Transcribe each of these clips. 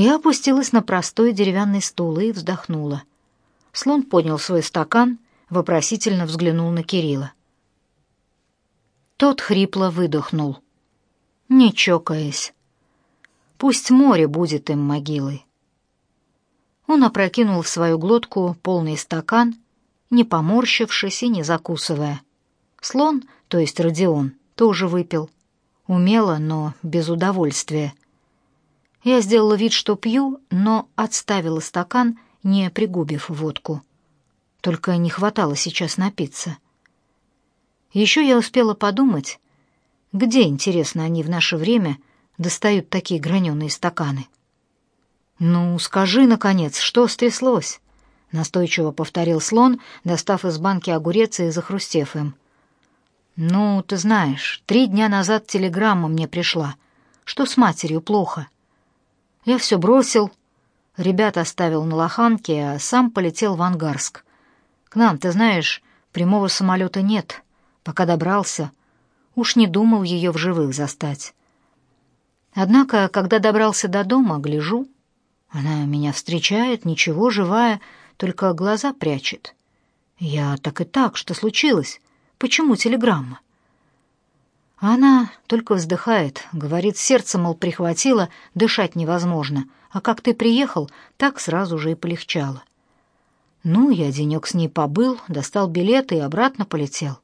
Я опустилась на простой деревянный стул и вздохнула. Слон поднял свой стакан, вопросительно взглянул на Кирилла. Тот хрипло выдохнул, не чокаясь. Пусть море будет им могилой. Он опрокинул в свою глотку полный стакан, не поморщившись и не закусывая. Слон, то есть Родион, тоже выпил. Умело, но без удовольствия. Я сделала вид, что пью, но отставила стакан, не пригубив водку. Только не хватало сейчас напиться. Еще я успела подумать, где, интересно, они в наше время достают такие граненые стаканы. «Ну, скажи, наконец, что стряслось?» — настойчиво повторил слон, достав из банки огурец и захрустев им. «Ну, ты знаешь, три дня назад телеграмма мне пришла, что с матерью плохо. Я все бросил, ребят оставил на лоханке, а сам полетел в Ангарск. К нам, ты знаешь, прямого самолета нет. Пока добрался, уж не думал ее в живых застать. Однако, когда добрался до дома, гляжу, она меня встречает, ничего, живая, только глаза прячет. Я так и так, что случилось? Почему телеграмма? Она только вздыхает, говорит, сердце, мол, прихватило, дышать невозможно, а как ты приехал, так сразу же и полегчало. Ну, я денек с ней побыл, достал билеты и обратно полетел.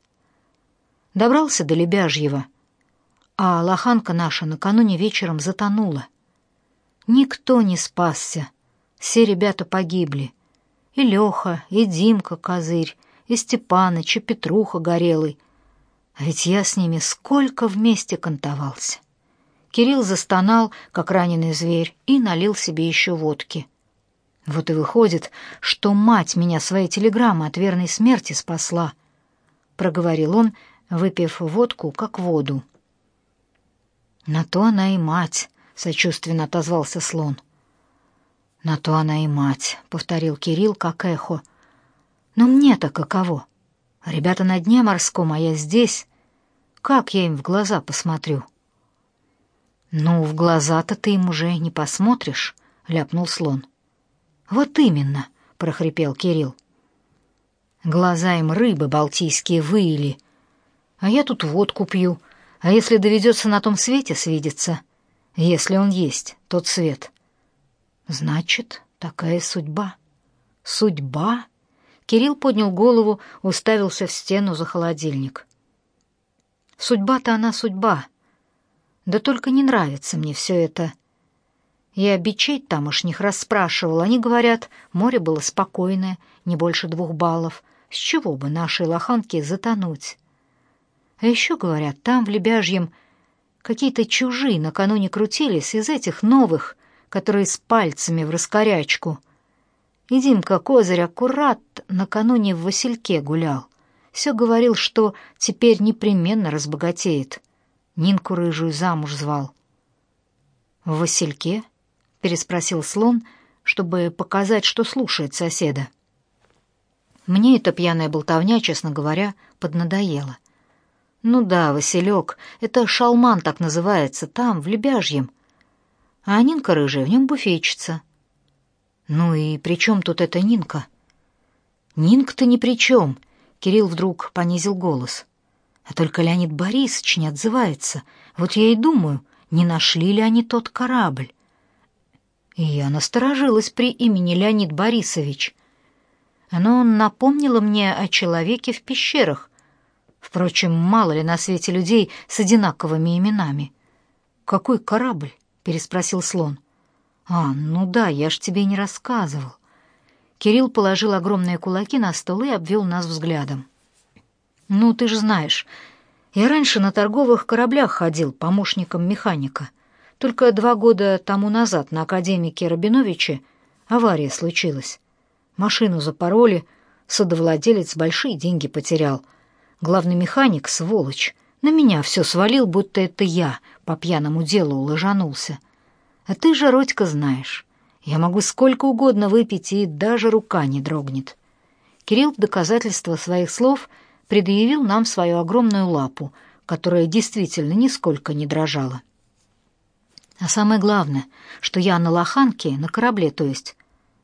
Добрался до Лебяжьего, а лоханка наша накануне вечером затонула. Никто не спасся, все ребята погибли. И Леха, и Димка Козырь, и Степаныч, и Петруха Горелый. А ведь я с ними сколько вместе кантовался. Кирилл застонал, как раненый зверь, и налил себе еще водки. Вот и выходит, что мать меня своей телеграммой от верной смерти спасла, — проговорил он, выпив водку, как воду. На то она и мать, сочувственно отозвался слон. На то она и мать, повторил Кирилл как эхо. Но мне-то каково? Ребята на дне морском, а я здесь. Как я им в глаза посмотрю? Ну, в глаза-то ты им уже не посмотришь, ляпнул слон. Вот именно, прохрипел Кирилл. Глаза им рыбы балтийские выили, а я тут водку пью, а если доведется на том свете свидеться, если он есть, тот свет. Значит, такая судьба. Судьба? Кирилл поднял голову, уставился в стену за холодильник. Судьба-то она судьба. Да только не нравится мне все это. Я бичей тамошних расспрашивал. Они говорят, море было спокойное, не больше двух баллов. С чего бы нашей лоханке затонуть? А еще говорят, там, в Лебяжьем, какие-то чужие накануне крутились из этих новых, которые с пальцами в раскорячку. И Димка Козырь аккурат накануне в Васильке гулял. Все говорил, что теперь непременно разбогатеет. Нинку рыжую замуж звал. «В Васильке?» — переспросил слон, чтобы показать, что слушает соседа. Мне эта пьяная болтовня, честно говоря, поднадоела. Ну да, Василек, это шалман так называется, там, в Лебяжьем. А Нинка рыжая в нем буфетчица. Ну и при чем тут эта Нинка? Нинка-то ни при чем. Кирилл вдруг понизил голос. А только Леонид Борисович не отзывается. Вот я и думаю, не нашли ли они тот корабль. И я насторожилась при имени Леонид Борисович. Оно напомнило мне о человеке в пещерах, Впрочем, мало ли на свете людей с одинаковыми именами. «Какой корабль?» — переспросил слон. «А, ну да, я ж тебе не рассказывал». Кирилл положил огромные кулаки на стол и обвел нас взглядом. «Ну, ты же знаешь, я раньше на торговых кораблях ходил помощником механика. Только два года тому назад на академике Рабиновиче авария случилась. Машину запороли, судовладелец большие деньги потерял — Главный механик, сволочь, на меня все свалил, будто это я по пьяному делу ложанулся. А ты же, Родька, знаешь, я могу сколько угодно выпить, и даже рука не дрогнет. Кирилл в доказательство своих слов предъявил нам свою огромную лапу, которая действительно нисколько не дрожала. А самое главное, что я на лоханке, на корабле, то есть,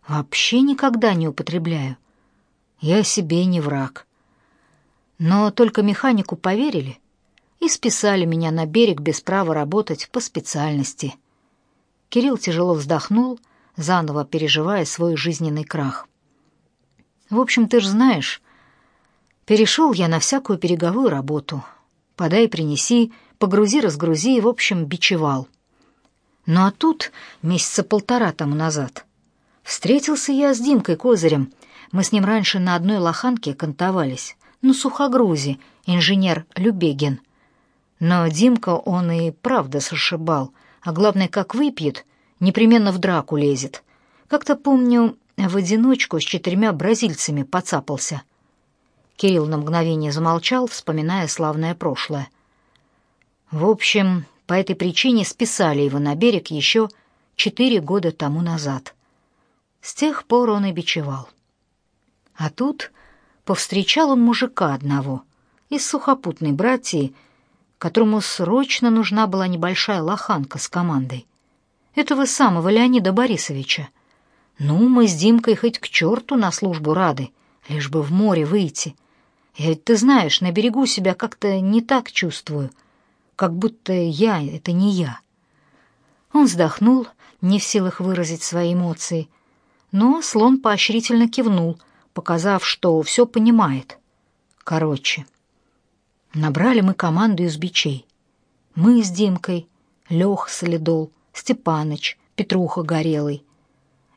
вообще никогда не употребляю. Я себе не враг. Но только механику поверили и списали меня на берег без права работать по специальности. Кирилл тяжело вздохнул, заново переживая свой жизненный крах. В общем, ты же знаешь, перешел я на всякую переговую работу. Подай, принеси, погрузи, разгрузи, в общем, бичевал. Ну а тут, месяца полтора тому назад, встретился я с Димкой Козырем. Мы с ним раньше на одной лоханке кантовались, на сухогрузе, инженер Любегин. Но Димка он и правда сошибал, а главное, как выпьет, непременно в драку лезет. Как-то помню, в одиночку с четырьмя бразильцами поцапался. Кирилл на мгновение замолчал, вспоминая славное прошлое. В общем, по этой причине списали его на берег еще четыре года тому назад. С тех пор он и бичевал. А тут повстречал он мужика одного из сухопутной братьи, которому срочно нужна была небольшая лоханка с командой. Этого самого Леонида Борисовича. Ну, мы с Димкой хоть к черту на службу рады, лишь бы в море выйти. Я ведь, ты знаешь, на берегу себя как-то не так чувствую, как будто я — это не я. Он вздохнул, не в силах выразить свои эмоции, но слон поощрительно кивнул, показав, что все понимает. Короче, набрали мы команду из бичей. Мы с Димкой, Лех Солидол, Степаныч, Петруха Горелый —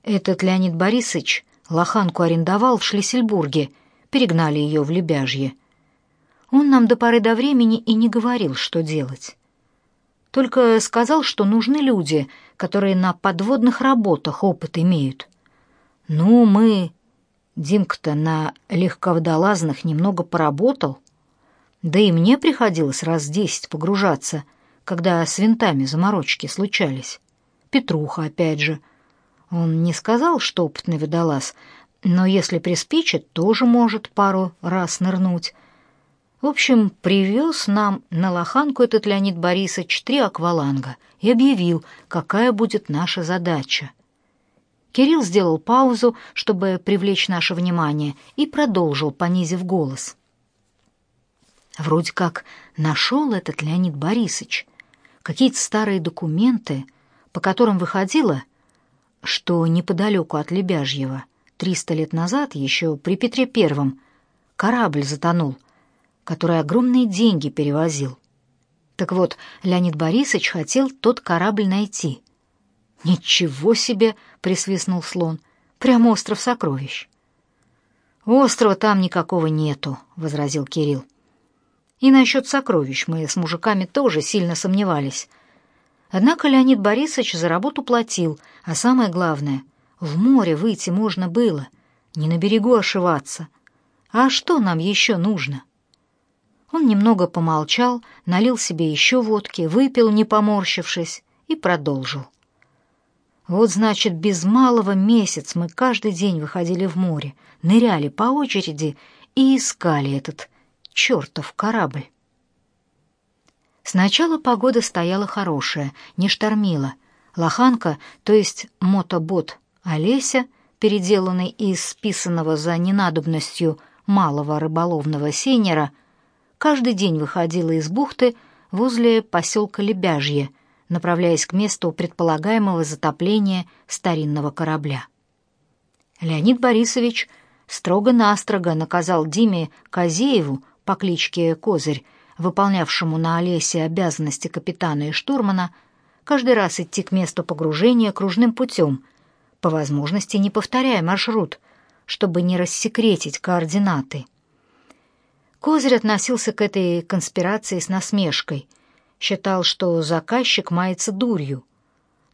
этот Леонид Борисович лоханку арендовал в Шлиссельбурге, перегнали ее в Лебяжье. Он нам до поры до времени и не говорил, что делать. Только сказал, что нужны люди, которые на подводных работах опыт имеют. Ну, мы... Димка-то на легководолазных немного поработал. Да и мне приходилось раз десять погружаться, когда с винтами заморочки случались. Петруха, опять же, — он не сказал, что опытный водолаз, но если приспичит, тоже может пару раз нырнуть. В общем, привез нам на лоханку этот Леонид Борисович три акваланга и объявил, какая будет наша задача. Кирилл сделал паузу, чтобы привлечь наше внимание, и продолжил, понизив голос. Вроде как нашел этот Леонид Борисович какие-то старые документы, по которым выходило, что неподалеку от Лебяжьего триста лет назад, еще при Петре Первом, корабль затонул, который огромные деньги перевозил. Так вот, Леонид Борисович хотел тот корабль найти. «Ничего себе!» — присвистнул слон. «Прямо остров сокровищ». «Острова там никакого нету», — возразил Кирилл. «И насчет сокровищ мы с мужиками тоже сильно сомневались». Однако Леонид Борисович за работу платил, а самое главное, в море выйти можно было, не на берегу ошиваться. А что нам еще нужно? Он немного помолчал, налил себе еще водки, выпил, не поморщившись, и продолжил. Вот, значит, без малого месяц мы каждый день выходили в море, ныряли по очереди и искали этот чертов корабль. Сначала погода стояла хорошая, не штормила. Лоханка, то есть мотобот Олеся, переделанный из списанного за ненадобностью малого рыболовного сейнера, каждый день выходила из бухты возле поселка Лебяжье, направляясь к месту предполагаемого затопления старинного корабля. Леонид Борисович строго-настрого наказал Диме Козееву по кличке Козырь выполнявшему на Олесе обязанности капитана и штурмана, каждый раз идти к месту погружения кружным путем, по возможности не повторяя маршрут, чтобы не рассекретить координаты. Козырь относился к этой конспирации с насмешкой, считал, что заказчик мается дурью.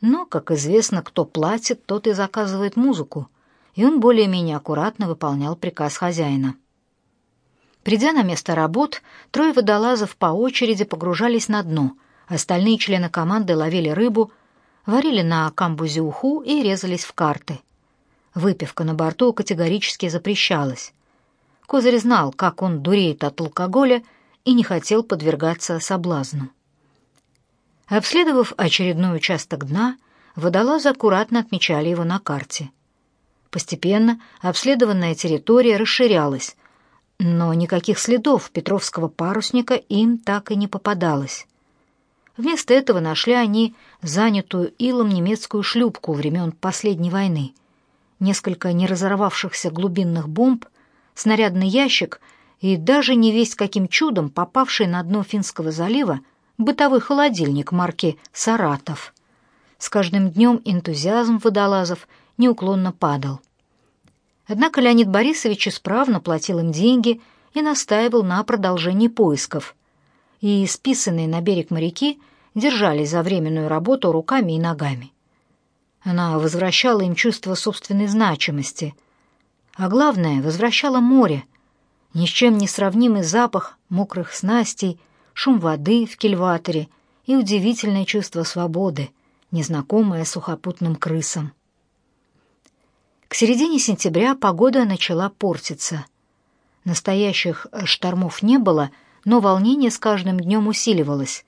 Но, как известно, кто платит, тот и заказывает музыку, и он более-менее аккуратно выполнял приказ хозяина. Придя на место работ, трое водолазов по очереди погружались на дно, остальные члены команды ловили рыбу, варили на камбузе уху и резались в карты. Выпивка на борту категорически запрещалась. Козырь знал, как он дуреет от алкоголя, и не хотел подвергаться соблазну. Обследовав очередной участок дна, водолазы аккуратно отмечали его на карте. Постепенно обследованная территория расширялась, но никаких следов Петровского парусника им так и не попадалось. Вместо этого нашли они занятую илом немецкую шлюпку времен последней войны, несколько неразорвавшихся глубинных бомб, снарядный ящик и даже не весть каким чудом попавший на дно Финского залива бытовой холодильник марки «Саратов». С каждым днем энтузиазм водолазов неуклонно падал. Однако Леонид Борисович исправно платил им деньги и настаивал на продолжении поисков. И списанные на берег моряки держались за временную работу руками и ногами. Она возвращала им чувство собственной значимости, а главное, возвращала море, ни с чем не сравнимый запах мокрых снастей, шум воды в кильваторе и удивительное чувство свободы, незнакомое сухопутным крысам. К середине сентября погода начала портиться. Настоящих штормов не было, но волнение с каждым днем усиливалось,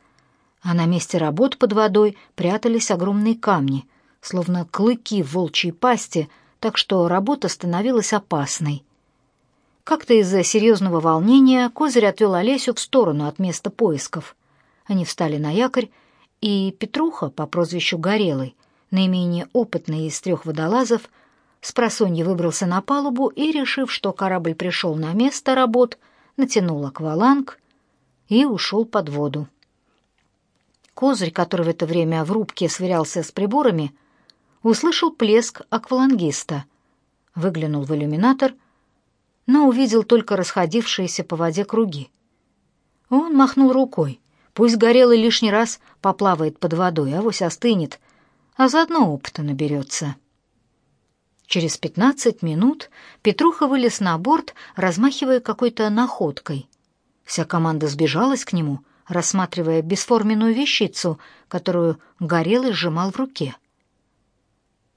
а на месте работ под водой прятались огромные камни, словно клыки в волчьей пасти, так что работа становилась опасной. Как-то из-за серьезного волнения Козырь отвел Олесю в сторону от места поисков. Они встали на якорь, и Петруха по прозвищу Горелый, наименее опытный из трех водолазов, с просонья выбрался на палубу и, решив, что корабль пришел на место работ, натянул акваланг и ушел под воду. Козырь, который в это время в рубке сверялся с приборами, услышал плеск аквалангиста, выглянул в иллюминатор — но увидел только расходившиеся по воде круги. Он махнул рукой. Пусть горелый лишний раз поплавает под водой, авось остынет, а заодно опыта наберется. Через пятнадцать минут Петруха вылез на борт, размахивая какой-то находкой. Вся команда сбежалась к нему, рассматривая бесформенную вещицу, которую Горелый сжимал в руке.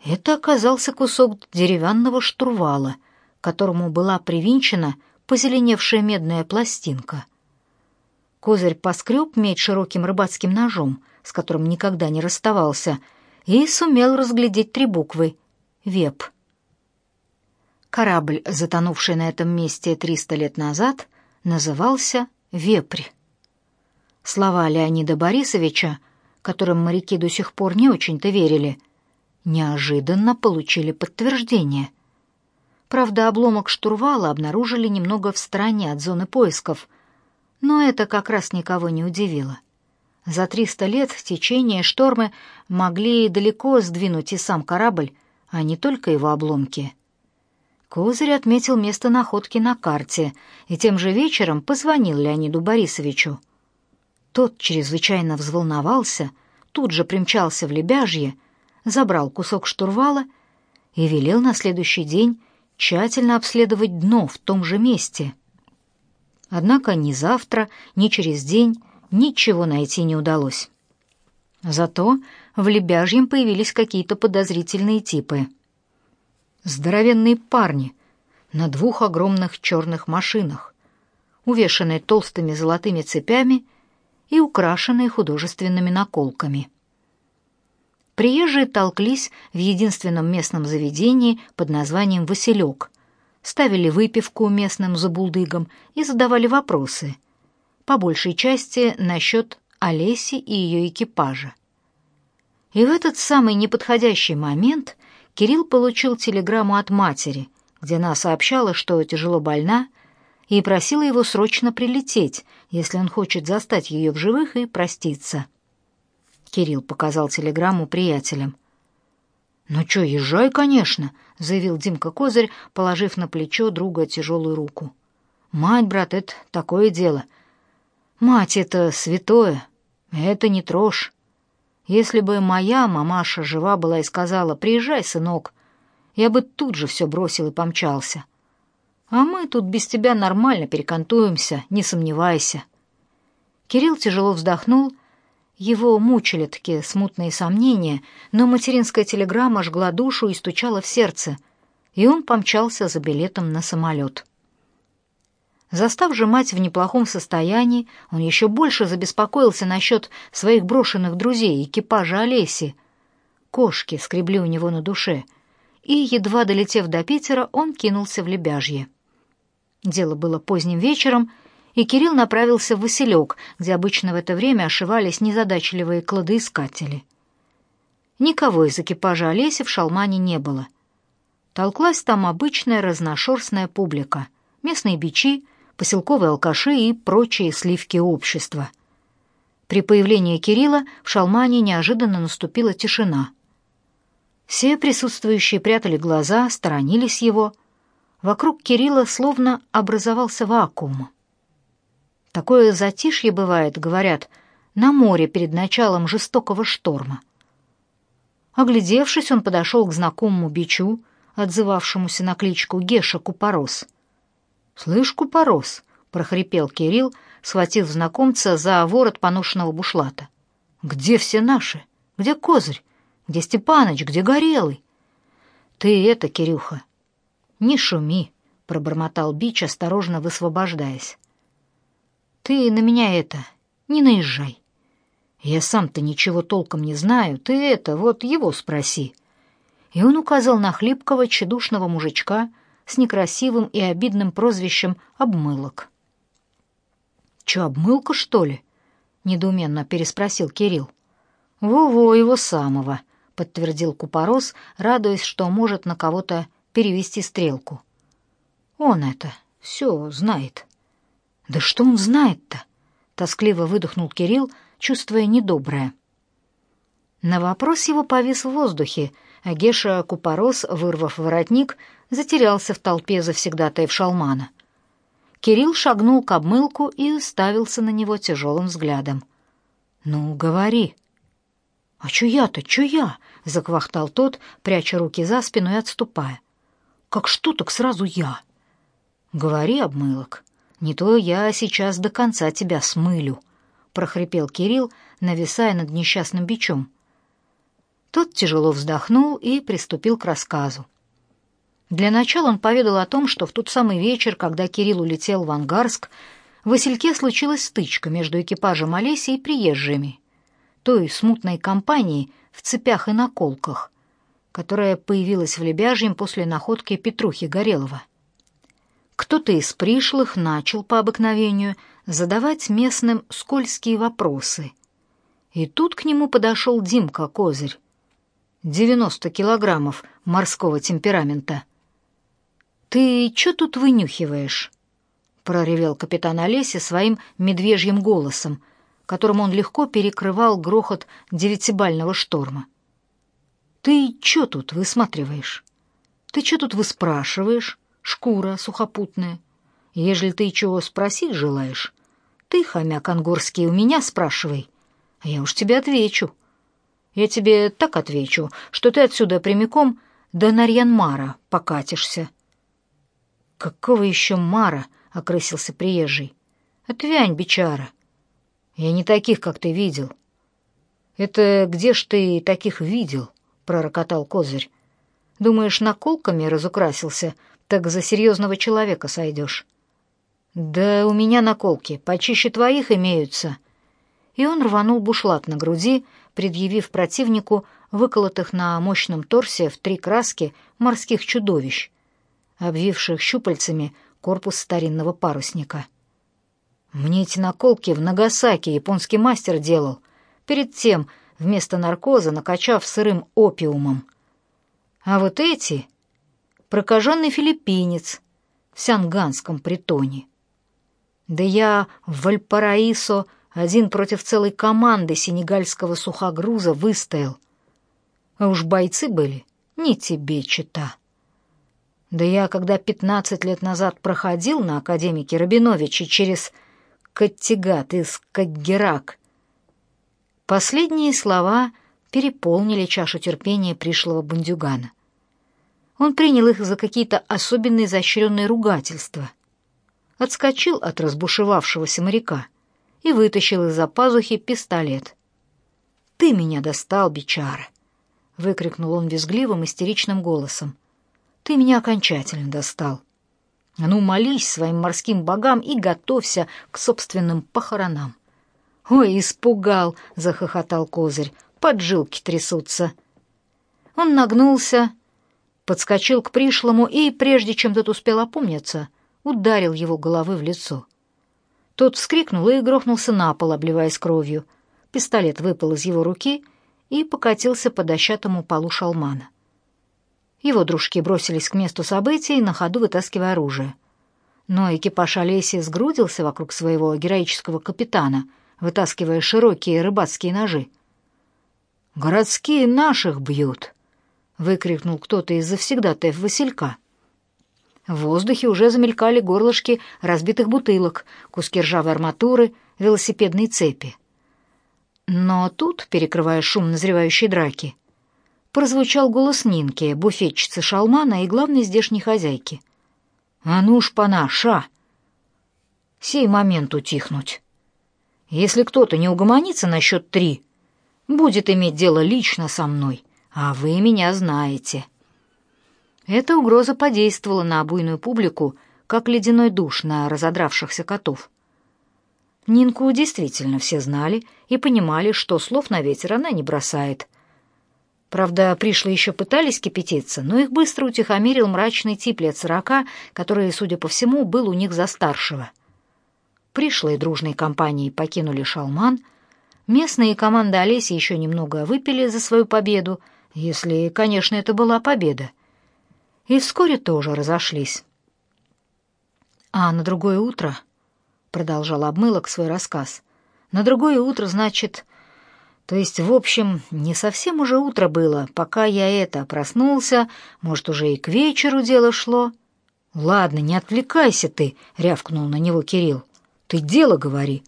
Это оказался кусок деревянного штурвала — которому была привинчена позеленевшая медная пластинка. Козырь поскреб медь широким рыбацким ножом, с которым никогда не расставался, и сумел разглядеть три буквы «Веп». Корабль, затонувший на этом месте триста лет назад, назывался «Вепрь». Слова Леонида Борисовича, которым моряки до сих пор не очень-то верили, неожиданно получили подтверждение. Правда, обломок штурвала обнаружили немного в стороне от зоны поисков, но это как раз никого не удивило. За триста лет течение штормы могли далеко сдвинуть и сам корабль, а не только его обломки. Козырь отметил место находки на карте и тем же вечером позвонил Леониду Борисовичу. Тот чрезвычайно взволновался, тут же примчался в Лебяжье, забрал кусок штурвала и велел на следующий день тщательно обследовать дно в том же месте. Однако ни завтра, ни через день ничего найти не удалось. Зато в Лебяжьем появились какие-то подозрительные типы. Здоровенные парни на двух огромных черных машинах, увешанные толстыми золотыми цепями и украшенные художественными наколками. Приезжие толклись в единственном местном заведении под названием «Василек», ставили выпивку местным забулдыгам и задавали вопросы, по большей части насчет Олеси и ее экипажа. И в этот самый неподходящий момент Кирилл получил телеграмму от матери, где она сообщала, что тяжело больна, и просила его срочно прилететь, если он хочет застать ее в живых и проститься. Кирилл показал телеграмму приятелям. «Ну чё, езжай, конечно», — заявил Димка Козырь, положив на плечо друга тяжелую руку. «Мать, брат, это такое дело. Мать — это святое, это не трожь. Если бы моя мамаша жива была и сказала «Приезжай, сынок», я бы тут же все бросил и помчался. А мы тут без тебя нормально перекантуемся, не сомневайся». Кирилл тяжело вздохнул его мучили такие смутные сомнения, но материнская телеграмма жгла душу и стучала в сердце, и он помчался за билетом на самолет. Застав же мать в неплохом состоянии, он еще больше забеспокоился насчет своих брошенных друзей, экипажа Олеси. Кошки скребли у него на душе, и, едва долетев до Питера, он кинулся в Лебяжье. Дело было поздним вечером, и Кирилл направился в Василек, где обычно в это время ошивались незадачливые кладоискатели. Никого из экипажа Олеси в Шалмане не было. Толклась там обычная разношерстная публика, местные бичи, поселковые алкаши и прочие сливки общества. При появлении Кирилла в Шалмане неожиданно наступила тишина. Все присутствующие прятали глаза, сторонились его. Вокруг Кирилла словно образовался вакуум. Такое затишье бывает, говорят, на море перед началом жестокого шторма. Оглядевшись, он подошел к знакомому бичу, отзывавшемуся на кличку Геша Купорос. «Слышь, Купорос!» — прохрипел Кирилл, схватив знакомца за ворот поношенного бушлата. «Где все наши? Где Козырь? Где Степаныч? Где Горелый?» «Ты это, Кирюха!» «Не шуми!» — пробормотал Бич, осторожно высвобождаясь. «Ты на меня это, не наезжай. Я сам-то ничего толком не знаю, ты это, вот его спроси». И он указал на хлипкого, тщедушного мужичка с некрасивым и обидным прозвищем «Обмылок». «Чё, обмылка, что ли?» — недоуменно переспросил Кирилл. «Во-во, его самого», — подтвердил Купорос, радуясь, что может на кого-то перевести стрелку. «Он это все знает». «Да что он знает-то?» — тоскливо выдохнул Кирилл, чувствуя недоброе. На вопрос его повис в воздухе, а Геша Купорос, вырвав воротник, затерялся в толпе завсегдатаев шалмана. Кирилл шагнул к обмылку и уставился на него тяжелым взглядом. «Ну, говори». «А чё я-то, чё я?» — заквахтал тот, пряча руки за спину и отступая. «Как что, так сразу я». «Говори, обмылок, не то я сейчас до конца тебя смылю», — прохрипел Кирилл, нависая над несчастным бичом. Тот тяжело вздохнул и приступил к рассказу. Для начала он поведал о том, что в тот самый вечер, когда Кирилл улетел в Ангарск, в Васильке случилась стычка между экипажем Олеси и приезжими, той смутной компанией в цепях и наколках, которая появилась в Лебяжьем после находки Петрухи Горелова. Кто-то из пришлых начал по обыкновению задавать местным скользкие вопросы. И тут к нему подошел Димка Козырь. 90 килограммов морского темперамента — «Ты что тут вынюхиваешь?» — проревел капитан Олеся своим медвежьим голосом, которым он легко перекрывал грохот девятибального шторма. «Ты что тут высматриваешь? Ты что тут выспрашиваешь, шкура сухопутная? Ежели ты чего спросить желаешь, ты, хомяк ангорский, у меня спрашивай, а я уж тебе отвечу. Я тебе так отвечу, что ты отсюда прямиком до Нарьянмара покатишься». «Какого еще Мара?» — окрысился приезжий. «Отвянь, бичара. Я не таких, как ты видел». «Это где ж ты таких видел?» — пророкотал Козырь. «Думаешь, наколками разукрасился, так за серьезного человека сойдешь?» «Да у меня наколки почище твоих имеются». И он рванул бушлат на груди, предъявив противнику выколотых на мощном торсе в три краски морских чудовищ, обвивших щупальцами корпус старинного парусника. Мне эти наколки в Нагасаки японский мастер делал, перед тем вместо наркоза накачав сырым опиумом. А вот эти — прокаженный филиппинец в сянганском притоне. Да я в Вальпараисо один против целой команды сенегальского сухогруза выстоял. А уж бойцы были, не тебе чита. Да я, когда пятнадцать лет назад проходил на академике Рабиновича через Каттигат из Каггерак, последние слова переполнили чашу терпения пришлого бандюгана. Он принял их за какие-то особенно изощренные ругательства, отскочил от разбушевавшегося моряка и вытащил из-за пазухи пистолет. «Ты меня достал, бичара!» — выкрикнул он визгливым истеричным голосом. Ты меня окончательно достал. Ну, молись своим морским богам и готовься к собственным похоронам. «Ой, испугал!» — захохотал козырь. «Поджилки трясутся». Он нагнулся, подскочил к пришлому и, прежде чем тот успел опомниться, ударил его головы в лицо. Тот вскрикнул и грохнулся на пол, обливаясь кровью. Пистолет выпал из его руки и покатился по дощатому полу шалмана. Его дружки бросились к месту событий, на ходу вытаскивая оружие. Но экипаж Олеси сгрудился вокруг своего героического капитана, вытаскивая широкие рыбацкие ножи. «Городские наших бьют!» — выкрикнул кто-то из завсегдатаев Василька. В воздухе уже замелькали горлышки разбитых бутылок, куски ржавой арматуры, велосипедные цепи. Но тут, перекрывая шум назревающей драки, прозвучал голос Нинки, буфетчицы Шалмана и главной здешней хозяйки. «А ну ж, пана, ша!» «Сей момент утихнуть. Если кто-то не угомонится на счет три, будет иметь дело лично со мной, а вы меня знаете». Эта угроза подействовала на обуйную публику, как ледяной душ на разодравшихся котов. Нинку действительно все знали и понимали, что слов на ветер она не бросает — Правда, пришлые еще пытались кипятиться, но их быстро утихомирил мрачный тип лет сорока, который, судя по всему, был у них за старшего. Пришлые дружной компанией покинули Шалман. Местные команды Олеси еще немного выпили за свою победу, если, конечно, это была победа. И вскоре тоже разошлись. А на другое утро, — продолжал Обмылок свой рассказ, — на другое утро, значит, то есть, в общем, не совсем уже утро было, пока я это проснулся, может, уже и к вечеру дело шло. Ладно, не отвлекайся ты, рявкнул на него Кирилл. Ты дело говори.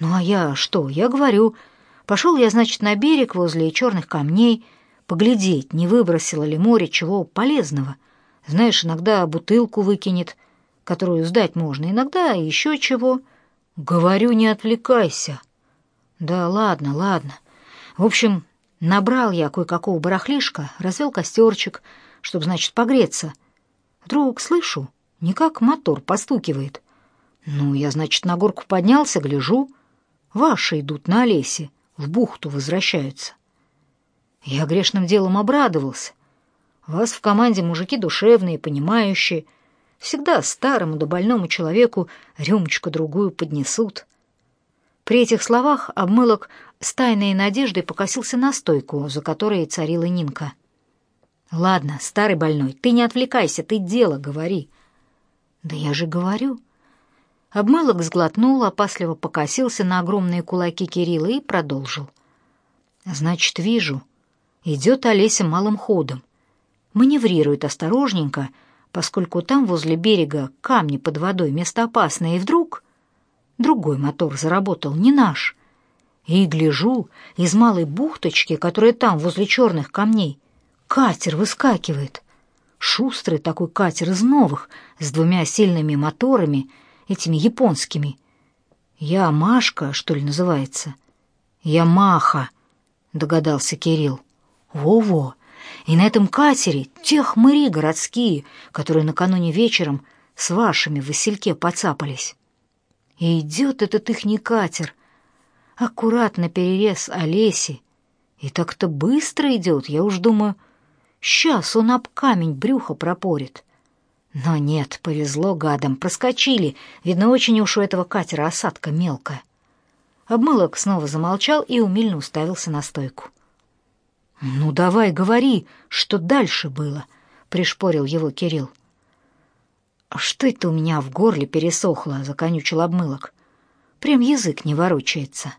Ну а я что? Я говорю. Пошел я, значит, на берег возле черных камней, поглядеть, не выбросило ли море чего полезного. Знаешь, иногда бутылку выкинет, которую сдать можно, иногда еще чего. Говорю, не отвлекайся. Да ладно, ладно. В общем, набрал я кое-какого барахлишка, развел костерчик, чтобы, значит, погреться. Вдруг слышу, никак мотор постукивает. Ну, я, значит, на горку поднялся, гляжу. Ваши идут на лесе, в бухту возвращаются. Я грешным делом обрадовался. Вас в команде мужики душевные, понимающие. Всегда старому да больному человеку рюмочку-другую поднесут. При этих словах обмылок с тайной надеждой покосился на стойку, за которой царила Нинка. «Ладно, старый больной, ты не отвлекайся, ты дело говори». «Да я же говорю». Обмылок сглотнул, опасливо покосился на огромные кулаки Кирилла и продолжил. «Значит, вижу. Идет Олеся малым ходом. Маневрирует осторожненько, поскольку там возле берега камни под водой, место опасное, и вдруг Другой мотор заработал, не наш. И гляжу, из малой бухточки, которая там, возле черных камней, катер выскакивает. Шустрый такой катер из новых, с двумя сильными моторами, этими японскими. Ямашка, что ли, называется? Ямаха, догадался Кирилл. Во-во. И на этом катере те хмыри городские, которые накануне вечером с вашими в Васильке поцапались. И идет этот ихний катер. Аккуратно перерез Олеси. И так-то быстро идет, я уж думаю, сейчас он об камень брюхо пропорит. Но нет, повезло гадам, проскочили. Видно, очень уж у этого катера осадка мелкая. Обмылок снова замолчал и умильно уставился на стойку. «Ну, давай, говори, что дальше было», — пришпорил его Кирилл. «А что это у меня в горле пересохло?» — законючил обмылок. «Прям язык не ворочается».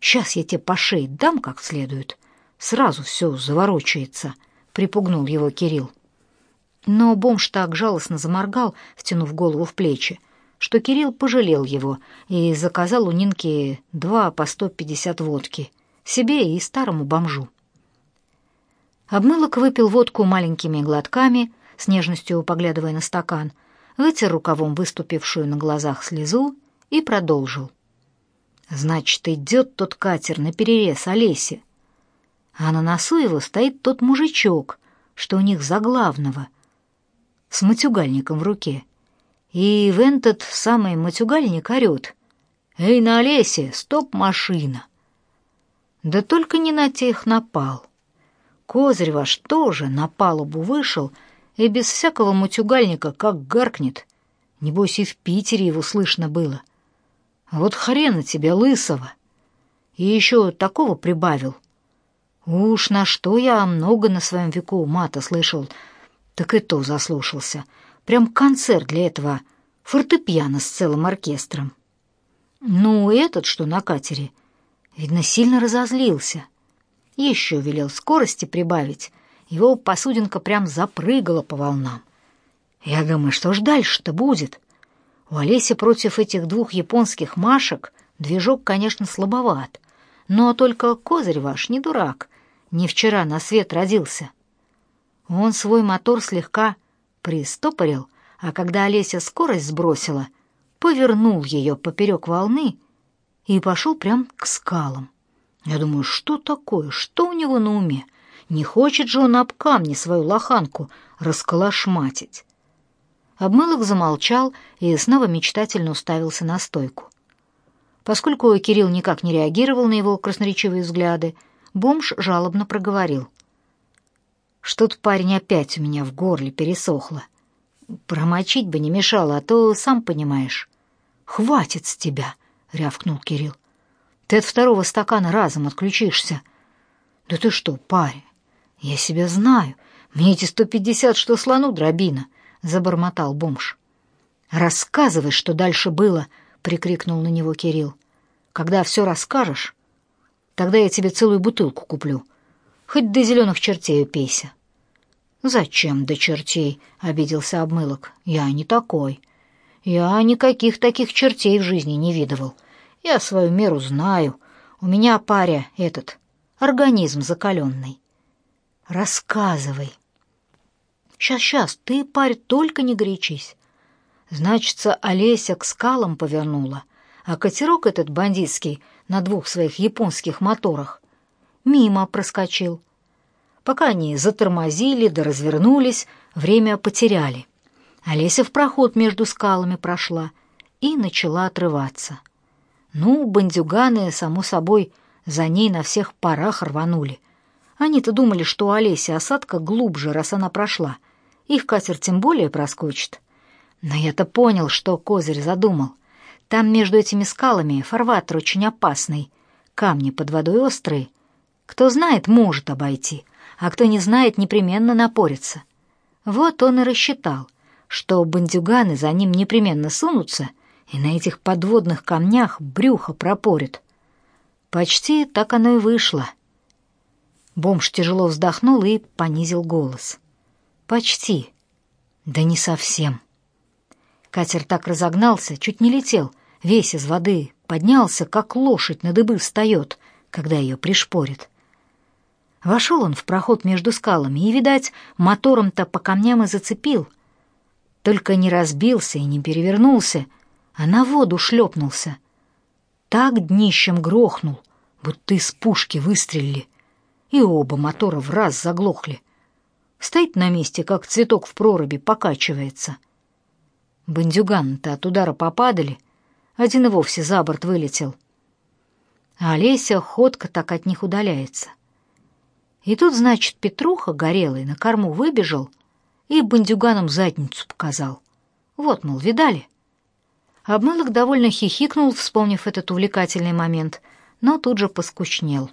«Сейчас я тебе по шее дам как следует. Сразу все заворочается», — припугнул его Кирилл. Но бомж так жалостно заморгал, втянув голову в плечи, что Кирилл пожалел его и заказал у Нинки два по сто пятьдесят водки, себе и старому бомжу. Обмылок выпил водку маленькими глотками, с нежностью поглядывая на стакан, вытер рукавом выступившую на глазах слезу и продолжил. «Значит, идет тот катер на перерез Олесе, а на носу его стоит тот мужичок, что у них за главного. с матюгальником в руке. И в этот самый матюгальник орёт. «Эй, на Олесе, стоп-машина!» Да только не на тех напал. Козырь ваш тоже на палубу вышел и без всякого матюгальника как гаркнет. Небось и в Питере его слышно было. А вот хрена тебе, лысого! И еще такого прибавил. Уж на что я много на своем веку мата слышал, так и то заслушался. Прям концерт для этого фортепиано с целым оркестром. Ну, этот, что на катере, видно, сильно разозлился. Еще велел скорости прибавить. Его посудинка прям запрыгала по волнам. Я думаю, что ж дальше-то будет? У Олеси против этих двух японских машек движок, конечно, слабоват, но только козырь ваш не дурак, не вчера на свет родился. Он свой мотор слегка пристопорил, а когда Олеся скорость сбросила, повернул ее поперек волны и пошел прям к скалам. Я думаю, что такое, что у него на уме? Не хочет же он об камни свою лоханку расколошматить. Обмылок замолчал и снова мечтательно уставился на стойку. Поскольку Кирилл никак не реагировал на его красноречивые взгляды, бомж жалобно проговорил. «Что-то парень опять у меня в горле пересохло. Промочить бы не мешало, а то, сам понимаешь». «Хватит с тебя!» — рявкнул Кирилл. «Ты от второго стакана разом отключишься». «Да ты что, парень, я себя знаю. Мне эти сто пятьдесят, что слону дробина. — забормотал бомж. «Рассказывай, что дальше было!» — прикрикнул на него Кирилл. «Когда все расскажешь, тогда я тебе целую бутылку куплю. Хоть до зеленых чертей упейся». «Зачем до чертей?» — обиделся обмылок. «Я не такой. Я никаких таких чертей в жизни не видывал. Я свою меру знаю. У меня, паря, этот, организм закаленный». «Рассказывай», Сейчас, сейчас, ты, парь, только не горячись. Значится, Олеся к скалам повернула, а катерок этот бандитский на двух своих японских моторах мимо проскочил. Пока они затормозили да развернулись, время потеряли. Олеся в проход между скалами прошла и начала отрываться. Ну, бандюганы, само собой, за ней на всех парах рванули. Они-то думали, что у Олеси осадка глубже, раз она прошла — их катер тем более проскочит. Но я-то понял, что Козырь задумал. Там между этими скалами фарватер очень опасный, камни под водой острые. Кто знает, может обойти, а кто не знает, непременно напорится. Вот он и рассчитал, что бандюганы за ним непременно сунутся и на этих подводных камнях брюхо пропорят. Почти так оно и вышло. Бомж тяжело вздохнул и понизил голос. Почти. Да не совсем. Катер так разогнался, чуть не летел, весь из воды, поднялся, как лошадь на дыбы встает, когда ее пришпорит. Вошел он в проход между скалами и, видать, мотором-то по камням и зацепил. Только не разбился и не перевернулся, а на воду шлепнулся. Так днищем грохнул, будто из пушки выстрелили, и оба мотора в раз заглохли. Стоит на месте, как цветок в проруби, покачивается. Бандюган-то от удара попадали, один и вовсе за борт вылетел. А Олеся ходко так от них удаляется. И тут, значит, Петруха горелый на корму выбежал и бандюганом задницу показал. Вот, мол, видали? Обмылок довольно хихикнул, вспомнив этот увлекательный момент, но тут же поскучнел.